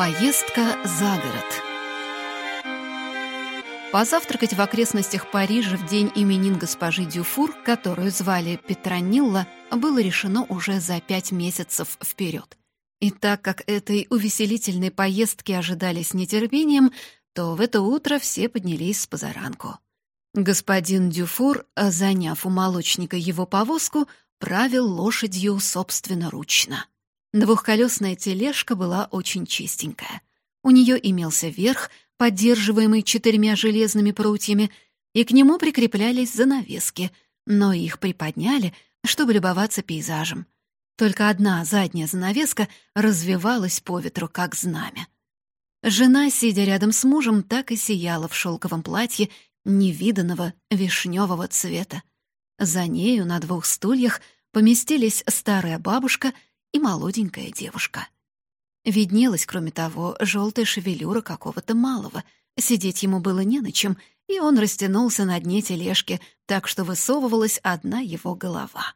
Поездка за город. Позавтракать в окрестностях Парижа в день именин госпожи Дюфур, которую звали Петронилла, было решено уже за пять месяцев вперед. И так как этой увеселительной поездки ожидали с нетерпением, то в это утро все поднялись с позаранку. Господин Дюфур, заняв у молочника его повозку, правил лошадью собственноручно. Двухколесная тележка была очень чистенькая. У нее имелся верх, поддерживаемый четырьмя железными прутьями, и к нему прикреплялись занавески, но их приподняли, чтобы любоваться пейзажем. Только одна задняя занавеска развивалась по ветру, как знамя. Жена, сидя рядом с мужем, так и сияла в шелковом платье невиданного вишневого цвета. За нею на двух стульях поместились старая бабушка и молоденькая девушка. Виднелась, кроме того, желтая шевелюра какого-то малого. Сидеть ему было не на чем, и он растянулся на дне тележки, так что высовывалась одна его голова.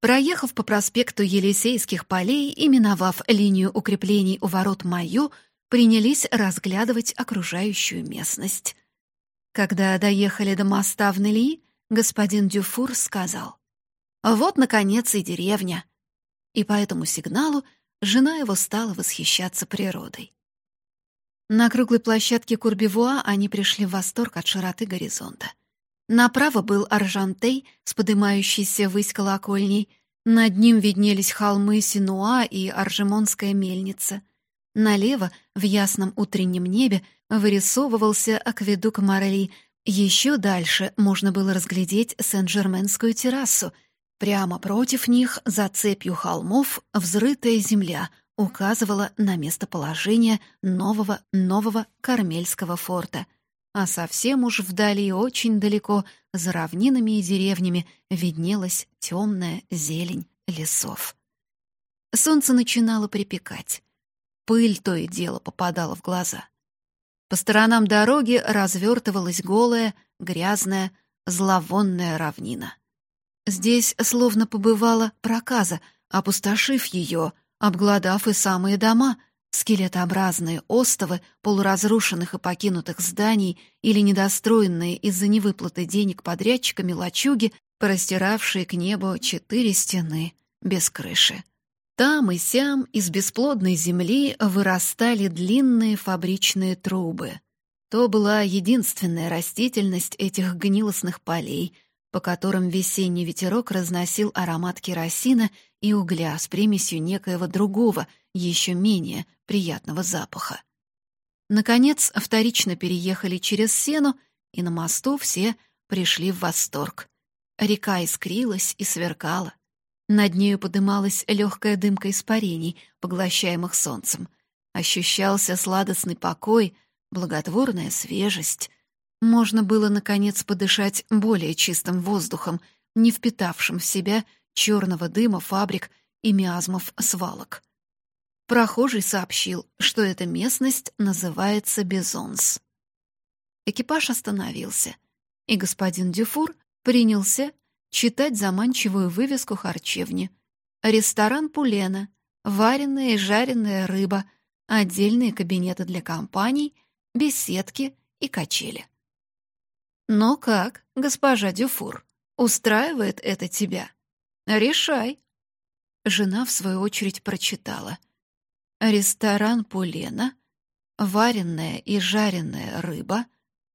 Проехав по проспекту Елисейских полей и миновав линию укреплений у ворот Майо, принялись разглядывать окружающую местность. Когда доехали до моста в Нелли, господин Дюфур сказал, «Вот, наконец, и деревня». И по этому сигналу жена его стала восхищаться природой. На круглой площадке Курбивуа они пришли в восторг от широты горизонта. Направо был Аржантей с подымающейся ввысь колокольней, над ним виднелись холмы Синуа и Аржемонская мельница. Налево, в ясном утреннем небе, вырисовывался акведук Марли. Еще дальше можно было разглядеть Сен-Жерменскую террасу. Прямо против них, за цепью холмов, взрытая земля указывала на местоположение нового, нового Кармельского форта. А совсем уж вдали, очень далеко, за равнинами и деревнями, виднелась темная зелень лесов. Солнце начинало припекать. Пыль то и дело попадала в глаза. По сторонам дороги развертывалась голая, грязная, зловонная равнина. Здесь словно побывала проказа, опустошив ее, обглодав и самые дома, скелетообразные остовы полуразрушенных и покинутых зданий или недостроенные из-за невыплаты денег подрядчиками лачуги, простиравшие к небу четыре стены без крыши. Там и сям из бесплодной земли вырастали длинные фабричные трубы. То была единственная растительность этих гнилостных полей, по которым весенний ветерок разносил аромат керосина и угля с примесью некоего другого, еще менее приятного запаха. Наконец, вторично переехали через сену, и на мосту все пришли в восторг. Река искрилась и сверкала. Над нею подымалась легкая дымка испарений, поглощаемых солнцем. Ощущался сладостный покой, благотворная свежесть. Можно было, наконец, подышать более чистым воздухом, не впитавшим в себя черного дыма фабрик и миазмов свалок. Прохожий сообщил, что эта местность называется Безонс. Экипаж остановился, и господин Дюфур принялся читать заманчивую вывеску харчевни. Ресторан Пулена, вареная и жареная рыба, отдельные кабинеты для компаний, беседки и качели. «Но как, госпожа Дюфур, устраивает это тебя? Решай!» Жена, в свою очередь, прочитала. «Ресторан Пулена, вареная и жареная рыба,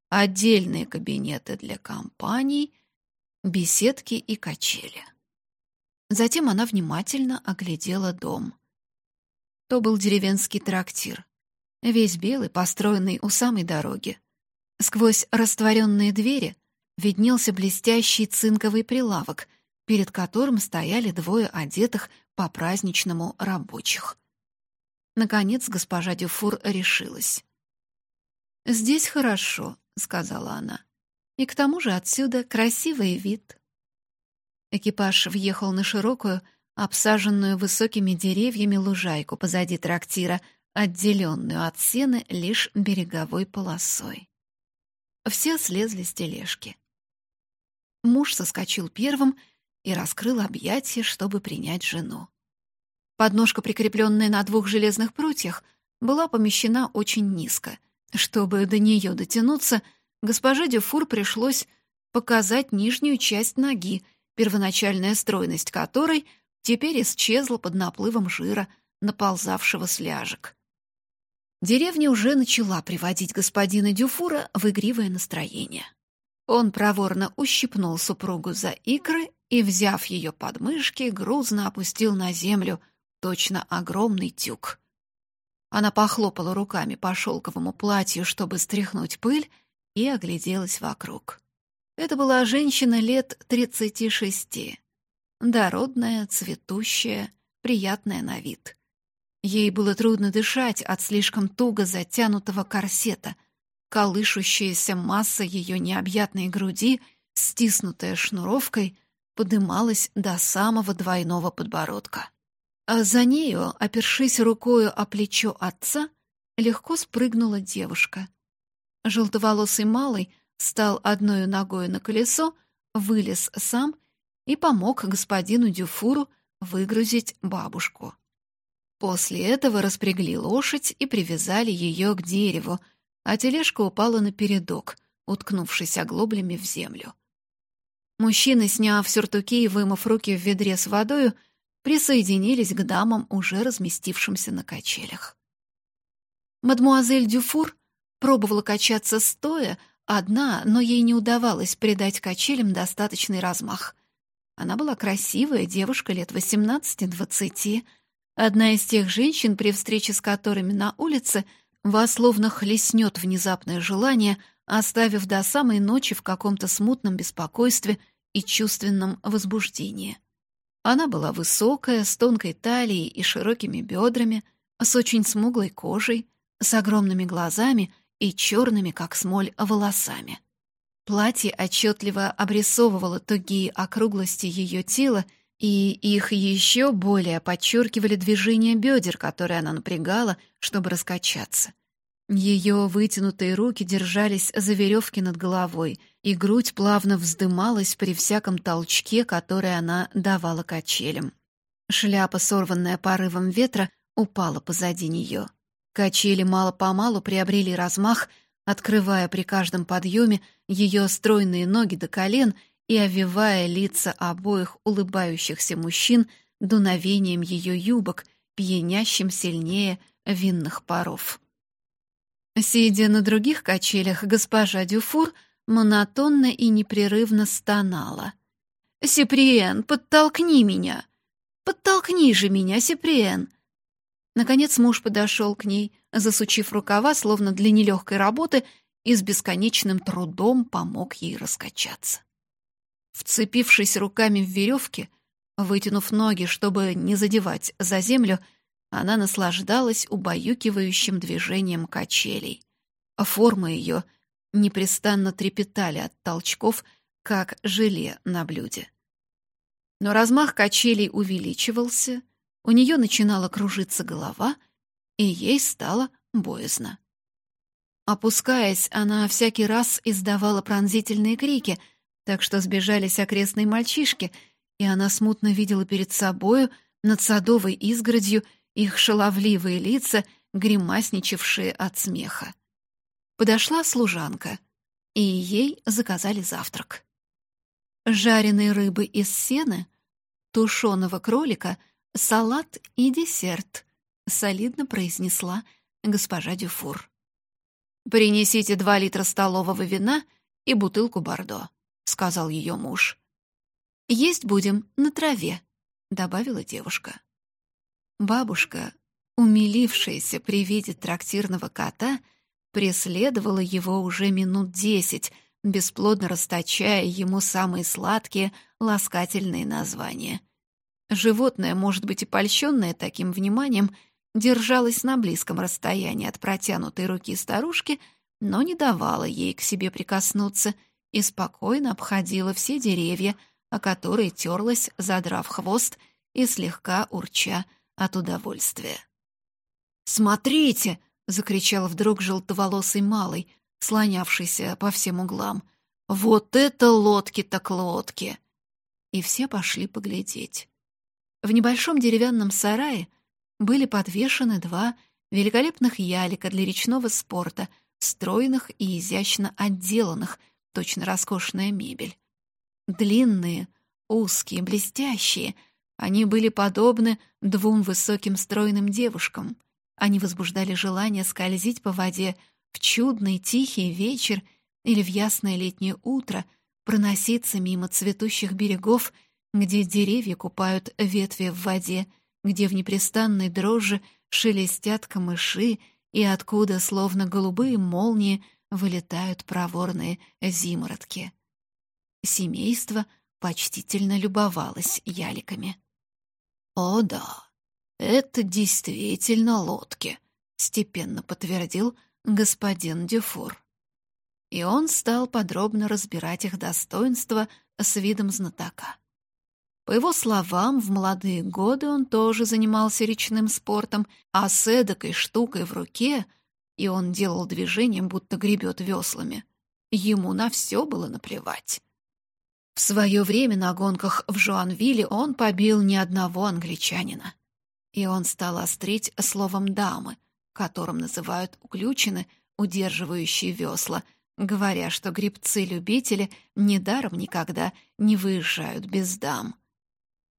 отдельные кабинеты для компаний, беседки и качели. Затем она внимательно оглядела дом. То был деревенский трактир, весь белый, построенный у самой дороги. Сквозь растворенные двери виднелся блестящий цинковый прилавок, перед которым стояли двое одетых по-праздничному рабочих. Наконец госпожа Дюфур решилась. «Здесь хорошо», — сказала она. И к тому же отсюда красивый вид. Экипаж въехал на широкую, обсаженную высокими деревьями лужайку позади трактира, отделенную от сены лишь береговой полосой. Все слезли с тележки. Муж соскочил первым и раскрыл объятия, чтобы принять жену. Подножка, прикрепленная на двух железных прутьях, была помещена очень низко. Чтобы до нее дотянуться, госпоже Дюфур пришлось показать нижнюю часть ноги, первоначальная стройность которой теперь исчезла под наплывом жира, наползавшего с ляжек. Деревня уже начала приводить господина Дюфура в игривое настроение. Он проворно ущипнул супругу за икры и, взяв ее подмышки, грузно опустил на землю точно огромный тюк. Она похлопала руками по шелковому платью, чтобы стряхнуть пыль, и огляделась вокруг. Это была женщина лет тридцати шести. Дородная, цветущая, приятная на вид. Ей было трудно дышать от слишком туго затянутого корсета. Колышущаяся масса ее необъятной груди, стиснутая шнуровкой, подымалась до самого двойного подбородка. А за нею, опершись рукою о плечо отца, легко спрыгнула девушка. Желтоволосый малый стал одной ногой на колесо, вылез сам и помог господину Дюфуру выгрузить бабушку. После этого распрягли лошадь и привязали ее к дереву, а тележка упала на передок, уткнувшись оглоблями в землю. Мужчины, сняв сюртуки и вымыв руки в ведре с водою, присоединились к дамам, уже разместившимся на качелях. Мадмуазель Дюфур пробовала качаться стоя, одна, но ей не удавалось придать качелям достаточный размах. Она была красивая девушка лет 18-20, одна из тех женщин, при встрече с которыми на улице вас словно хлестнет внезапное желание, оставив до самой ночи в каком-то смутном беспокойстве и чувственном возбуждении. Она была высокая, с тонкой талией и широкими бедрами, с очень смуглой кожей, с огромными глазами и черными, как смоль, волосами. Платье отчетливо обрисовывало тугие округлости ее тела, и их еще более подчеркивали движения бедер, которые она напрягала, чтобы раскачаться. Ее вытянутые руки держались за веревки над головой, и грудь плавно вздымалась при всяком толчке, который она давала качелям. Шляпа, сорванная порывом ветра, упала позади нее. Качели мало-помалу приобрели размах, открывая при каждом подъеме ее стройные ноги до колен и овивая лица обоих улыбающихся мужчин дуновением ее юбок, пьянящим сильнее винных паров. Сидя на других качелях, госпожа Дюфур монотонно и непрерывно стонала. «Сиприен, подтолкни меня! Подтолкни же меня, Сиприен!» Наконец муж подошел к ней, засучив рукава, словно для нелегкой работы, и с бесконечным трудом помог ей раскачаться. Вцепившись руками в веревки, вытянув ноги, чтобы не задевать за землю, она наслаждалась убаюкивающим движением качелей. Формы ее непрестанно трепетали от толчков, как желе на блюде. Но размах качелей увеличивался, у нее начинала кружиться голова, и ей стало боязно. Опускаясь, она всякий раз издавала пронзительные крики, так что сбежались окрестные мальчишки, и она смутно видела перед собою над садовой изгородью их шаловливые лица, гримасничавшие от смеха. Подошла служанка, и ей заказали завтрак. Жареной рыбы из сена, тушеного кролика, салат и десерт, солидно произнесла госпожа Дюфур. «Принесите два литра столового вина и бутылку бордо», — сказал ее муж. «Есть будем на траве», — добавила девушка. Бабушка, умилившаяся при виде трактирного кота, преследовала его уже минут десять, бесплодно расточая ему самые сладкие, ласкательные названия. Животное, может быть, и польщенное таким вниманием, держалось на близком расстоянии от протянутой руки старушки, но не давало ей к себе прикоснуться и спокойно обходила все деревья, о которые терлась, задрав хвост и слегка урча от удовольствия. «Смотрите!» — закричал вдруг желтоволосый малый, слонявшийся по всем углам. «Вот это лодки так лодки!» И все пошли поглядеть. В небольшом деревянном сарае были подвешены два великолепных ялика для речного спорта, стройных и изящно отделанных, точно роскошная мебель. Длинные, узкие, блестящие, они были подобны двум высоким стройным девушкам. Они возбуждали желание скользить по воде в чудный тихий вечер или в ясное летнее утро, проноситься мимо цветущих берегов, где деревья купают ветви в воде, где в непрестанной дрожи шелестят камыши и откуда, словно голубые молнии, вылетают проворные зимородки. Семейство почтительно любовалось яликами. «О да, это действительно лодки», — степенно подтвердил господин Дюфур. И он стал подробно разбирать их достоинства с видом знатока. По его словам, в молодые годы он тоже занимался речным спортом, а с эдакой штукой в руке, и он делал движением, будто гребет веслами. Ему на все было наплевать. В свое время на гонках в Жуанвилле он побил ни одного англичанина. И он стал острить словом «дамы», которым называют уключены, удерживающие весла, говоря, что грибцы-любители недаром никогда не выезжают без дам.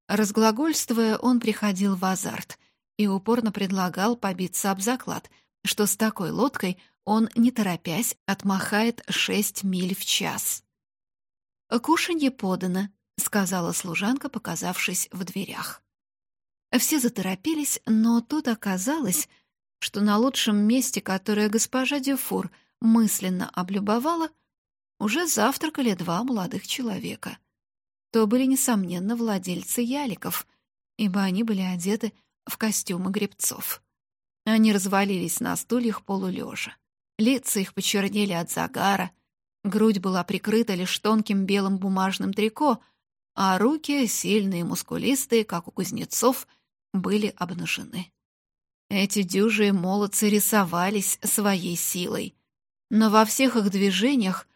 Разглагольствуя, он приходил в азарт и упорно предлагал побиться об заклад, что с такой лодкой он, не торопясь, отмахает шесть миль в час. «Кушанье подано», — сказала служанка, показавшись в дверях. Все заторопились, но тут оказалось, что на лучшем месте, которое госпожа Дюфур мысленно облюбовала, уже завтракали два молодых человека — то были, несомненно, владельцы яликов, ибо они были одеты в костюмы гребцов. Они развалились на стульях полулежа. Лица их почернели от загара, грудь была прикрыта лишь тонким белым бумажным трико, а руки, сильные и мускулистые, как у кузнецов, были обнажены. Эти дюжие молодцы рисовались своей силой, но во всех их движениях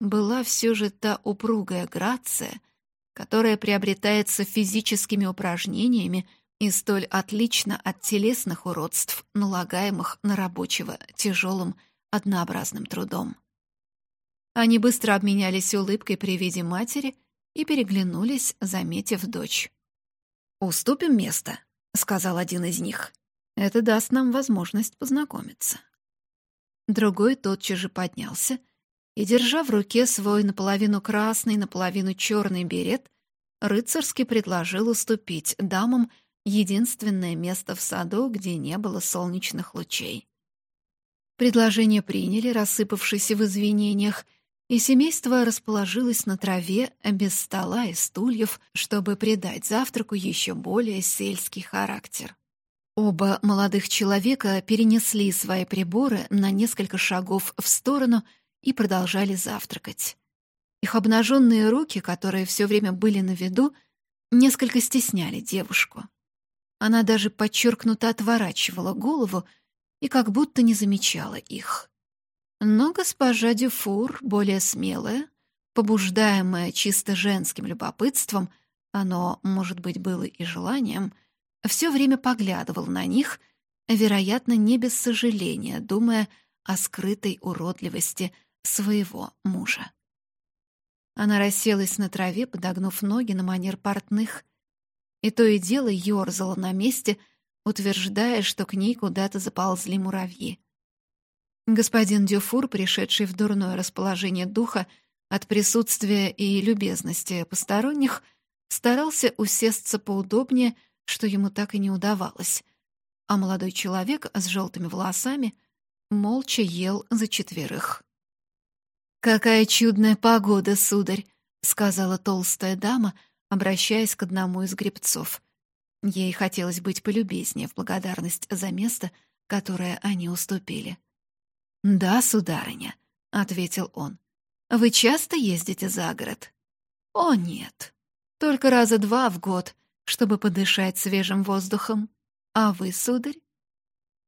была все же та упругая грация — которая приобретается физическими упражнениями и столь отлично от телесных уродств, налагаемых на рабочего тяжелым однообразным трудом. Они быстро обменялись улыбкой при виде матери и переглянулись, заметив дочь. «Уступим место», — сказал один из них. «Это даст нам возможность познакомиться». Другой тотчас же поднялся — и, держа в руке свой наполовину красный, наполовину черный берет, рыцарски предложил уступить дамам единственное место в саду, где не было солнечных лучей. Предложение приняли, рассыпавшись в извинениях, и семейство расположилось на траве без стола и стульев, чтобы придать завтраку еще более сельский характер. Оба молодых человека перенесли свои приборы на несколько шагов в сторону — и продолжали завтракать. Их обнаженные руки, которые все время были на виду, несколько стесняли девушку. Она даже подчеркнуто отворачивала голову и как будто не замечала их. Но госпожа Дюфур, более смелая, побуждаемая чисто женским любопытством, оно, может быть, было и желанием, все время поглядывал на них, вероятно, не без сожаления, думая о скрытой уродливости своего мужа. Она расселась на траве, подогнув ноги на манер портных, и то и дело ёрзала на месте, утверждая, что к ней куда-то заползли муравьи. Господин Дюфур, пришедший в дурное расположение духа от присутствия и любезности посторонних, старался усесться поудобнее, что ему так и не удавалось, а молодой человек с желтыми волосами молча ел за четверых. «Какая чудная погода, сударь!» — сказала толстая дама, обращаясь к одному из гребцов. Ей хотелось быть полюбезнее в благодарность за место, которое они уступили. «Да, сударыня», — ответил он. «Вы часто ездите за город?» «О, нет. Только раза два в год, чтобы подышать свежим воздухом. А вы, сударь?»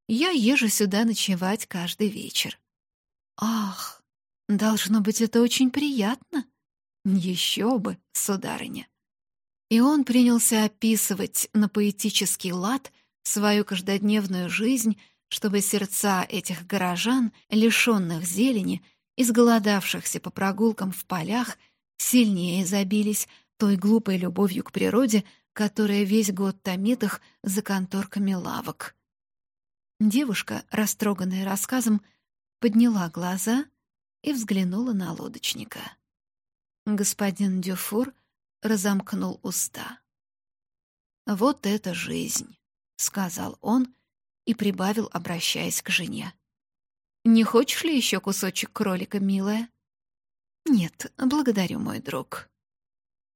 «Я езжу сюда ночевать каждый вечер». «Ах, Должно быть, это очень приятно. Еще бы, сударыня. И он принялся описывать на поэтический лад свою каждодневную жизнь чтобы сердца этих горожан, лишенных зелени, изголодавшихся по прогулкам в полях, сильнее забились той глупой любовью к природе, которая весь год томит их за конторками лавок. Девушка, растроганная рассказом, подняла глаза и взглянула на лодочника. Господин Дюфур разомкнул уста. «Вот это жизнь», — сказал он и прибавил, обращаясь к жене. «Не хочешь ли еще кусочек кролика, милая?» «Нет, благодарю, мой друг».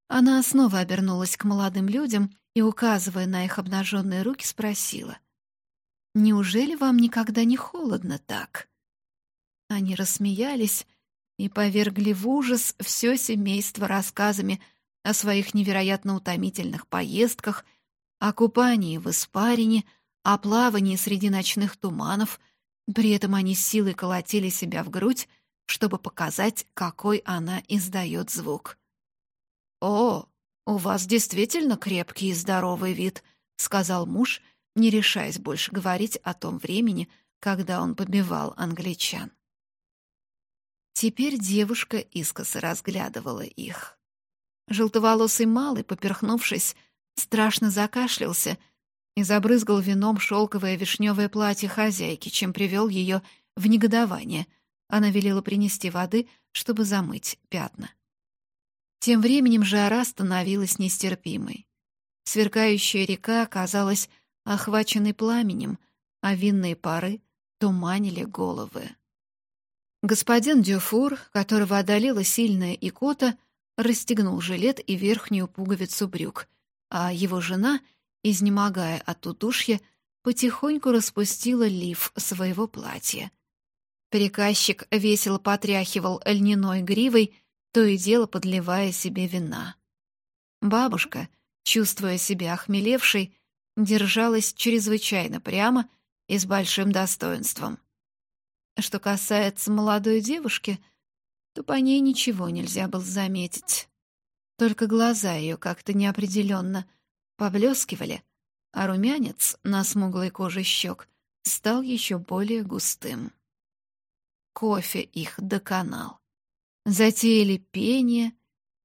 Она снова обернулась к молодым людям и, указывая на их обнаженные руки, спросила. «Неужели вам никогда не холодно так?» Они рассмеялись и повергли в ужас все семейство рассказами о своих невероятно утомительных поездках, о купании в испарине, о плавании среди ночных туманов. При этом они с силой колотили себя в грудь, чтобы показать, какой она издает звук. «О, у вас действительно крепкий и здоровый вид», — сказал муж, не решаясь больше говорить о том времени, когда он побивал англичан. Теперь девушка искоса разглядывала их. Желтоволосый малый, поперхнувшись, страшно закашлялся и забрызгал вином шелковое вишневое платье хозяйки, чем привел ее в негодование. Она велела принести воды, чтобы замыть пятна. Тем временем жара становилась нестерпимой. Сверкающая река оказалась охваченной пламенем, а винные пары туманили головы. Господин Дюфур, которого одолела сильная икота, расстегнул жилет и верхнюю пуговицу брюк, а его жена, изнемогая от удушья, потихоньку распустила лиф своего платья. Приказчик весело потряхивал льняной гривой, то и дело подливая себе вина. Бабушка, чувствуя себя охмелевшей, держалась чрезвычайно прямо и с большим достоинством. Что касается молодой девушки, то по ней ничего нельзя было заметить. Только глаза ее как-то неопределенно поблескивали, а румянец на смуглой коже щек стал еще более густым. Кофе их доконал. Затеяли пение,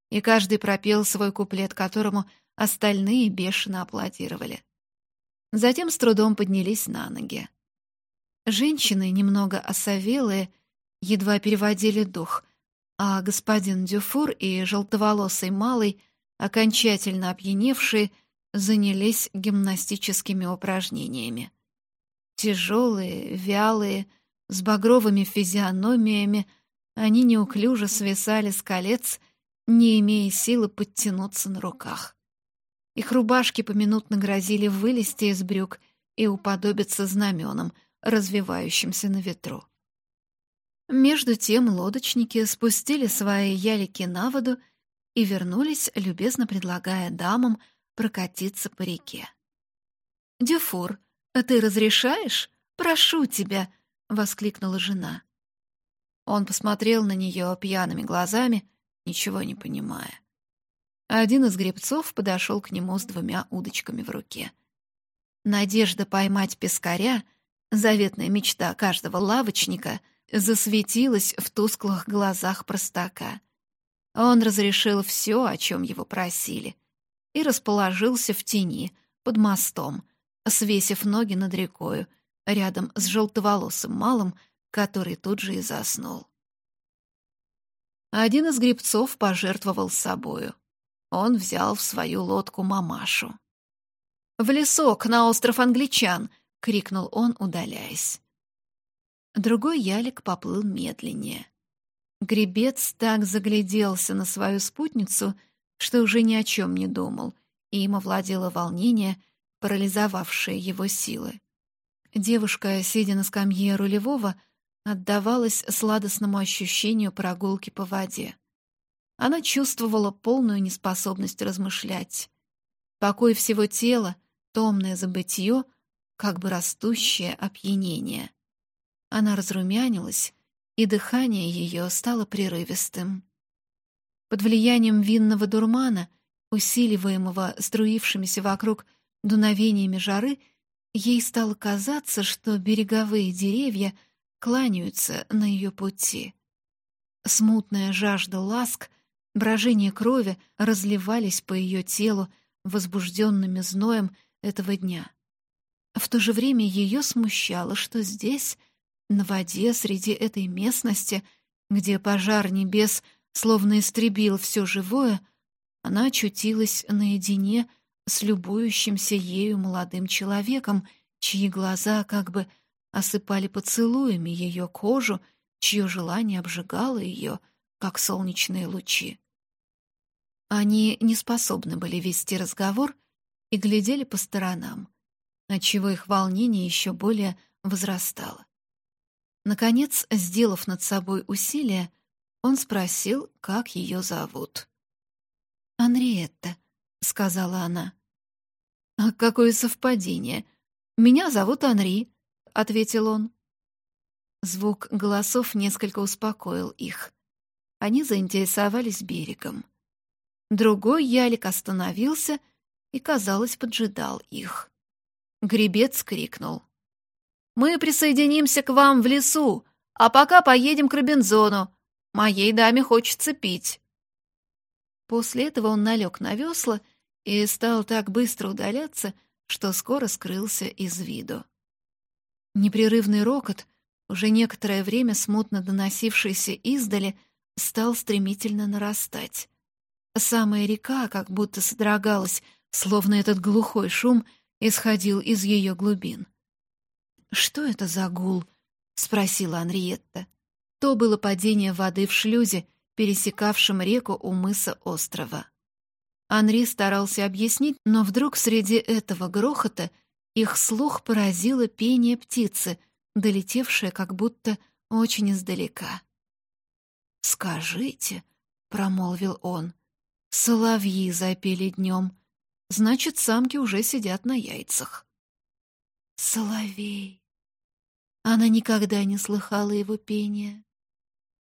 и каждый пропел свой куплет, которому остальные бешено аплодировали. Затем с трудом поднялись на ноги. Женщины, немного осовелые, едва переводили дух, а господин Дюфур и желтоволосый малый, окончательно опьяневшие, занялись гимнастическими упражнениями. Тяжелые, вялые, с багровыми физиономиями, они неуклюже свисали с колец, не имея силы подтянуться на руках. Их рубашки поминутно грозили вылезти из брюк и уподобиться знаменам — развивающимся на ветру. Между тем лодочники спустили свои ялики на воду и вернулись, любезно предлагая дамам прокатиться по реке. «Дюфур, ты разрешаешь? Прошу тебя!» — воскликнула жена. Он посмотрел на нее пьяными глазами, ничего не понимая. Один из гребцов подошел к нему с двумя удочками в руке. Надежда поймать пескаря — Заветная мечта каждого лавочника засветилась в тусклых глазах простака. Он разрешил все, о чем его просили, и расположился в тени, под мостом, свесив ноги над рекою, рядом с желтоволосым малым, который тут же и заснул. Один из гребцов пожертвовал собою. Он взял в свою лодку мамашу. «В лесок, на остров англичан!» крикнул он, удаляясь. Другой ялик поплыл медленнее. Гребец так загляделся на свою спутницу, что уже ни о чем не думал, и им овладело волнение, парализовавшее его силы. Девушка, сидя на скамье рулевого, отдавалась сладостному ощущению прогулки по воде. Она чувствовала полную неспособность размышлять. Покой всего тела, томное забытье как бы растущее опьянение. Она разрумянилась, и дыхание ее стало прерывистым. Под влиянием винного дурмана, усиливаемого струившимися вокруг дуновениями жары, ей стало казаться, что береговые деревья кланяются на ее пути. Смутная жажда ласк, брожение крови разливались по ее телу возбужденными зноем этого дня. В то же время ее смущало, что здесь, на воде, среди этой местности, где пожар небес словно истребил все живое, она очутилась наедине с любующимся ею молодым человеком, чьи глаза как бы осыпали поцелуями ее кожу, чье желание обжигало ее, как солнечные лучи. Они не способны были вести разговор и глядели по сторонам, отчего их волнение еще более возрастало. Наконец, сделав над собой усилие, он спросил, как ее зовут. «Анриетта», — сказала она. «А какое совпадение! Меня зовут Анри», — ответил он. Звук голосов несколько успокоил их. Они заинтересовались берегом. Другой ялик остановился и, казалось, поджидал их. Гребец крикнул. «Мы присоединимся к вам в лесу, а пока поедем к Робинзону. Моей даме хочется пить». После этого он налег на весла и стал так быстро удаляться, что скоро скрылся из виду. Непрерывный рокот, уже некоторое время смутно доносившийся издали, стал стремительно нарастать. Самая река как будто содрогалась, словно этот глухой шум исходил из ее глубин. «Что это за гул?» — спросила Анриетта. То было падение воды в шлюзе, пересекавшем реку у мыса острова. Анри старался объяснить, но вдруг среди этого грохота их слух поразило пение птицы, долетевшее как будто очень издалека. «Скажите», — промолвил он, — «соловьи запели днем, значит, самки уже сидят на яйцах». «Соловей!» Она никогда не слыхала его пения,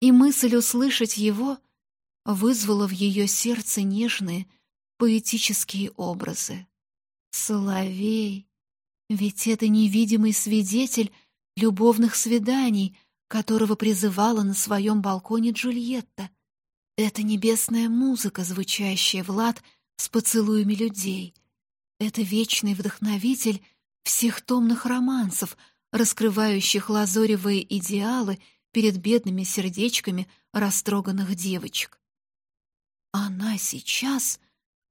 и мысль услышать его вызвала в ее сердце нежные, поэтические образы. Соловей, ведь это невидимый свидетель любовных свиданий, которого призывала на своем балконе Джульетта. Это небесная музыка, звучащая в лад с поцелуями людей. Это вечный вдохновитель всех томных романсов, раскрывающих лазоревые идеалы перед бедными сердечками растроганных девочек. Она сейчас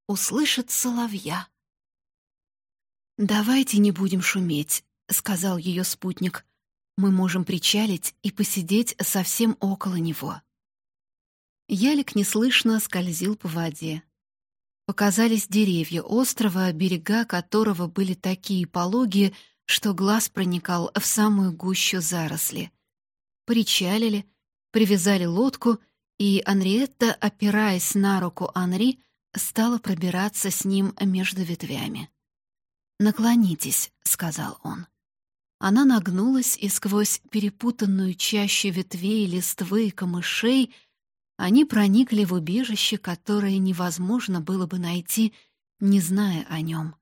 услышит соловья. «Давайте не будем шуметь», — сказал ее спутник. «Мы можем причалить и посидеть совсем около него». Ялик неслышно скользил по воде. Показались деревья острова, берега которого были такие пологие, что глаз проникал в самую гущу заросли. Причалили, привязали лодку, и Анриетта, опираясь на руку Анри, стала пробираться с ним между ветвями. «Наклонитесь», — сказал он. Она нагнулась, и сквозь перепутанную чащу ветвей, листвы и камышей они проникли в убежище, которое невозможно было бы найти, не зная о нем.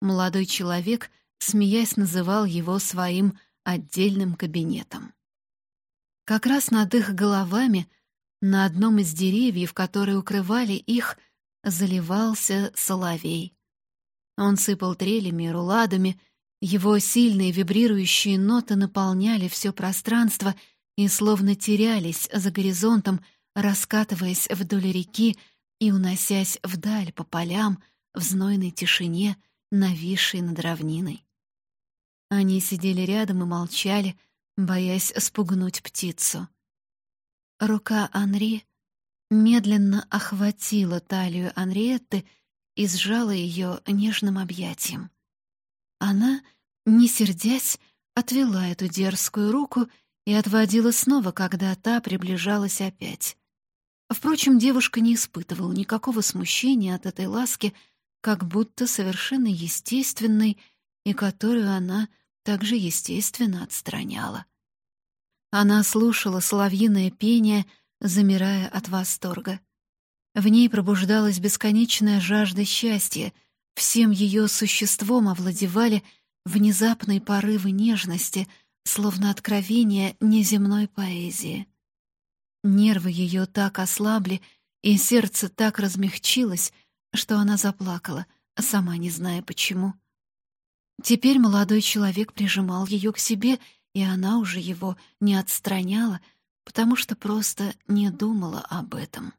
Молодой человек, смеясь, называл его своим отдельным кабинетом. Как раз над их головами, на одном из деревьев, которые укрывали их, заливался соловей. Он сыпал трелями и руладами, его сильные вибрирующие ноты наполняли все пространство и словно терялись за горизонтом, раскатываясь вдоль реки и уносясь вдаль по полям в знойной тишине, нависшей над равниной. Они сидели рядом и молчали, боясь спугнуть птицу. Рука Анри медленно охватила талию Анриетты и сжала ее нежным объятием. Она, не сердясь, отвела эту дерзкую руку и отводила снова, когда та приближалась опять. Впрочем, девушка не испытывала никакого смущения от этой ласки, как будто совершенно естественной, и которую она также естественно отстраняла. Она слушала соловьиное пение, замирая от восторга. В ней пробуждалась бесконечная жажда счастья, всем ее существом овладевали внезапные порывы нежности, словно откровение неземной поэзии. Нервы ее так ослабли, и сердце так размягчилось, что она заплакала, сама не зная почему. Теперь молодой человек прижимал ее к себе, и она уже его не отстраняла, потому что просто не думала об этом.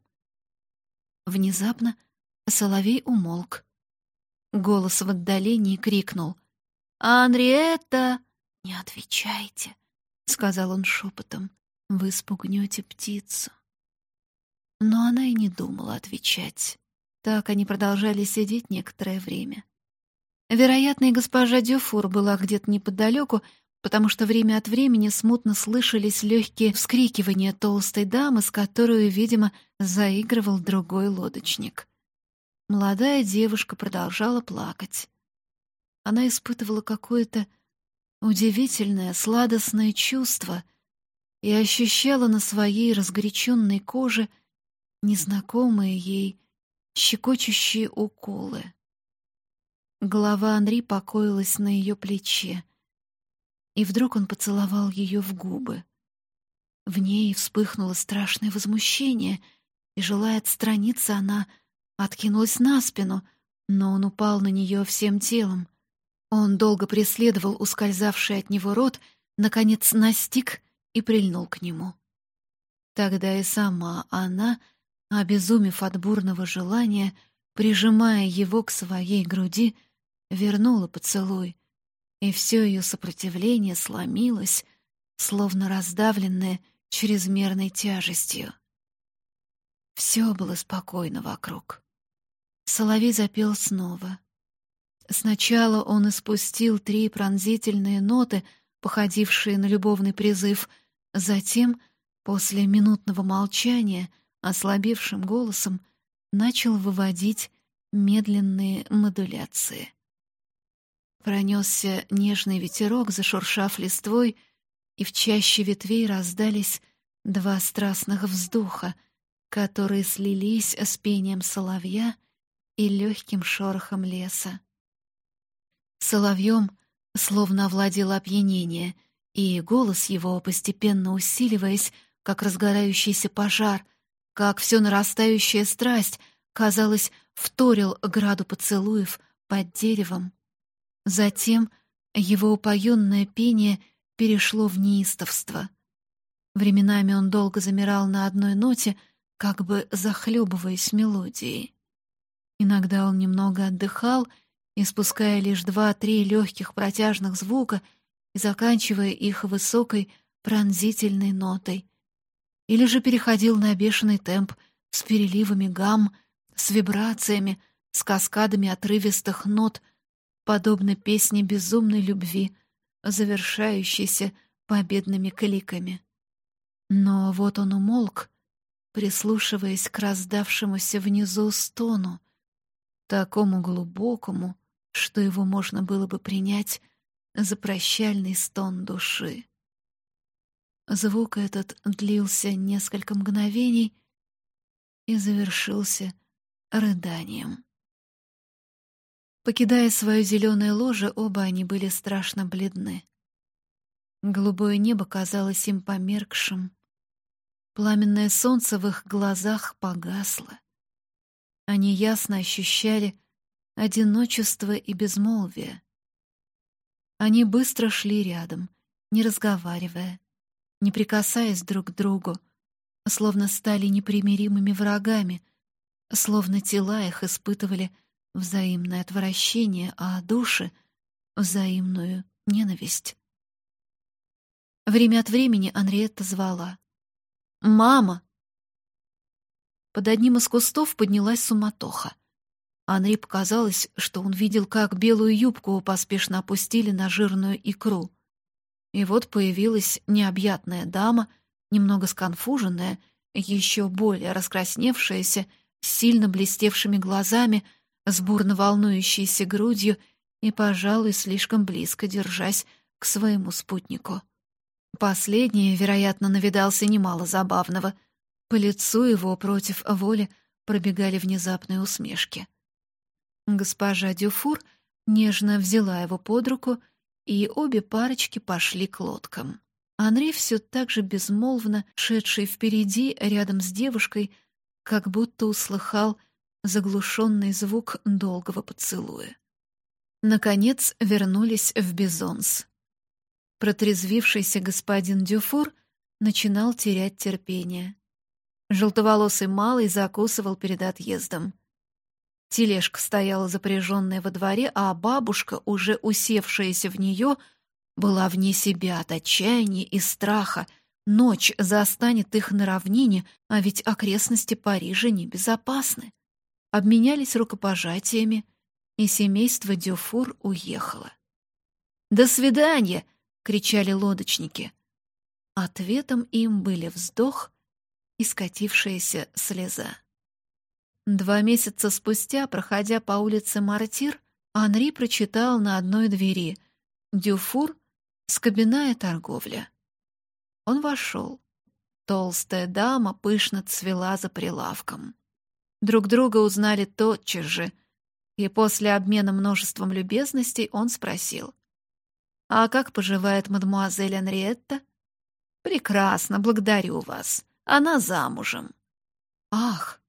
Внезапно соловей умолк. Голос в отдалении крикнул. «Анриетта!» «Не отвечайте», — сказал он шепотом. «Вы спугнете птицу». Но она и не думала отвечать. Так они продолжали сидеть некоторое время. Вероятно, и госпожа Дюфур была где-то неподалеку, потому что время от времени смутно слышались легкие вскрикивания толстой дамы, с которой, видимо, заигрывал другой лодочник. Молодая девушка продолжала плакать. Она испытывала какое-то удивительное, сладостное чувство и ощущала на своей разгоряченной коже незнакомые ей щекочущие уколы. Голова Анри покоилась на ее плече, и вдруг он поцеловал ее в губы. В ней вспыхнуло страшное возмущение, и, желая отстраниться, она откинулась на спину, но он упал на нее всем телом. Он долго преследовал ускользавший от него рот, наконец настиг и прильнул к нему. Тогда и сама она, обезумев от бурного желания, прижимая его к своей груди, — вернула поцелуй, и все ее сопротивление сломилось, словно раздавленное чрезмерной тяжестью. Все было спокойно вокруг. Соловей запел снова. Сначала он испустил три пронзительные ноты, походившие на любовный призыв, затем, после минутного молчания, ослабевшим голосом, начал выводить медленные модуляции. Пронесся нежный ветерок, зашуршав листвой, и в чаще ветвей раздались два страстных вздоха, которые слились с пением соловья и легким шорохом леса. Соловьем словно овладело опьянение, и голос его, постепенно усиливаясь, как разгорающийся пожар, как все нарастающая страсть, казалось, вторил граду поцелуев под деревом, Затем его упоенное пение перешло в неистовство. Временами он долго замирал на одной ноте, как бы захлебываясь мелодией. Иногда он немного отдыхал, испуская лишь два-три легких протяжных звука и заканчивая их высокой пронзительной нотой. Или же переходил на бешеный темп с переливами гамм, с вибрациями, с каскадами отрывистых нот — подобно песне безумной любви, завершающейся победными кликами. Но вот он умолк, прислушиваясь к раздавшемуся внизу стону, такому глубокому, что его можно было бы принять за прощальный стон души. Звук этот длился несколько мгновений и завершился рыданием. Покидая свое зеленое ложе, оба они были страшно бледны. Голубое небо казалось им померкшим. Пламенное солнце в их глазах погасло. Они ясно ощущали одиночество и безмолвие. Они быстро шли рядом, не разговаривая, не прикасаясь друг к другу, словно стали непримиримыми врагами, словно тела их испытывали взаимное отвращение, а души — взаимную ненависть. Время от времени Анриетта звала. «Мама!» Под одним из кустов поднялась суматоха. Анри показалось, что он видел, как белую юбку поспешно опустили на жирную икру. И вот появилась необъятная дама, немного сконфуженная, еще более раскрасневшаяся, с сильно блестевшими глазами — с бурно волнующейся грудью и, пожалуй, слишком близко держась к своему спутнику. Последний, вероятно, навидался немало забавного. По лицу его против воли пробегали внезапные усмешки. Госпожа Дюфур нежно взяла его под руку и обе парочки пошли к лодкам. Анри все так же безмолвно, шедший впереди, рядом с девушкой, как будто услыхал заглушенный звук долгого поцелуя. Наконец вернулись в Безонс. Протрезвившийся господин Дюфур начинал терять терпение. Желтоволосый малый закусывал перед отъездом. Тележка стояла запряженная во дворе, а бабушка, уже усевшаяся в нее, была вне себя от отчаяния и страха. Ночь застанет их на равнине, а ведь окрестности Парижа небезопасны. Обменялись рукопожатиями, и семейство Дюфур уехало. «До свидания!» — кричали лодочники. Ответом им были вздох и скатившаяся слеза. Два месяца спустя, проходя по улице Мартир, Анри прочитал на одной двери «Дюфур. Скобяная торговля». Он вошел. Толстая дама пышно цвела за прилавком. Друг друга узнали тотчас же, и после обмена множеством любезностей он спросил. «А как поживает мадемуазель Анриетта?» «Прекрасно, благодарю вас. Она замужем». «Ах!»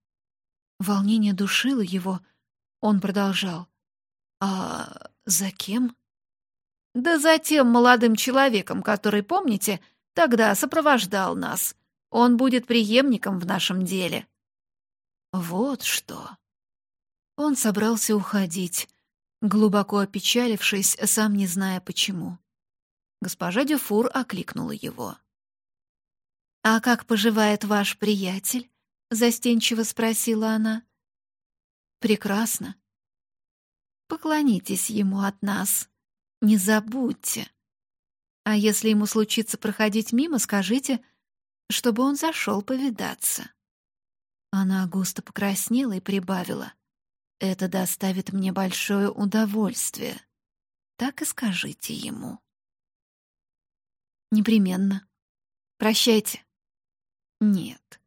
Волнение душило его. Он продолжал. «А за кем?» «Да за тем молодым человеком, который, помните, тогда сопровождал нас. Он будет преемником в нашем деле». «Вот что!» Он собрался уходить, глубоко опечалившись, сам не зная почему. Госпожа Дюфур окликнула его. «А как поживает ваш приятель?» — застенчиво спросила она. «Прекрасно. Поклонитесь ему от нас. Не забудьте. А если ему случится проходить мимо, скажите, чтобы он зашел повидаться». Она густо покраснела и прибавила. «Это доставит мне большое удовольствие. Так и скажите ему». «Непременно. Прощайте». «Нет.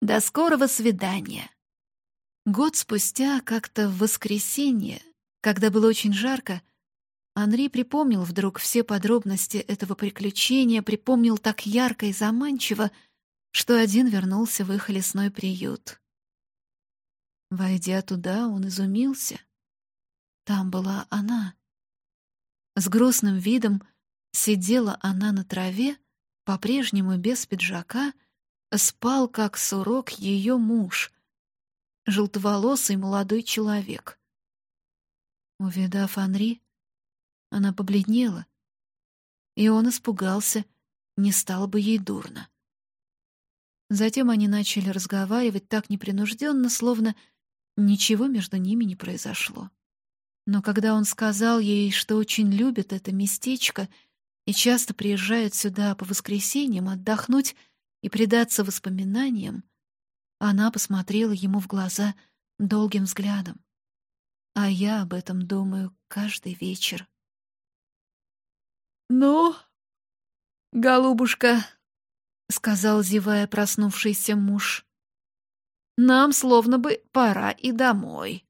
До скорого свидания. Год спустя, как-то в воскресенье, когда было очень жарко, Анри припомнил вдруг все подробности этого приключения, припомнил так ярко и заманчиво, что один вернулся в их лесной приют. Войдя туда, он изумился. Там была она. С грустным видом сидела она на траве, по-прежнему без пиджака — спал, как сурок, ее муж, желтоволосый молодой человек. Увидав Анри, она побледнела, и он испугался, не стало бы ей дурно. Затем они начали разговаривать так непринужденно, словно ничего между ними не произошло. Но когда он сказал ей, что очень любит это местечко и часто приезжает сюда по воскресеньям отдохнуть, и предаться воспоминаниям, она посмотрела ему в глаза долгим взглядом. А я об этом думаю каждый вечер. «Ну, голубушка», — сказал, зевая проснувшийся муж, — «нам словно бы пора и домой».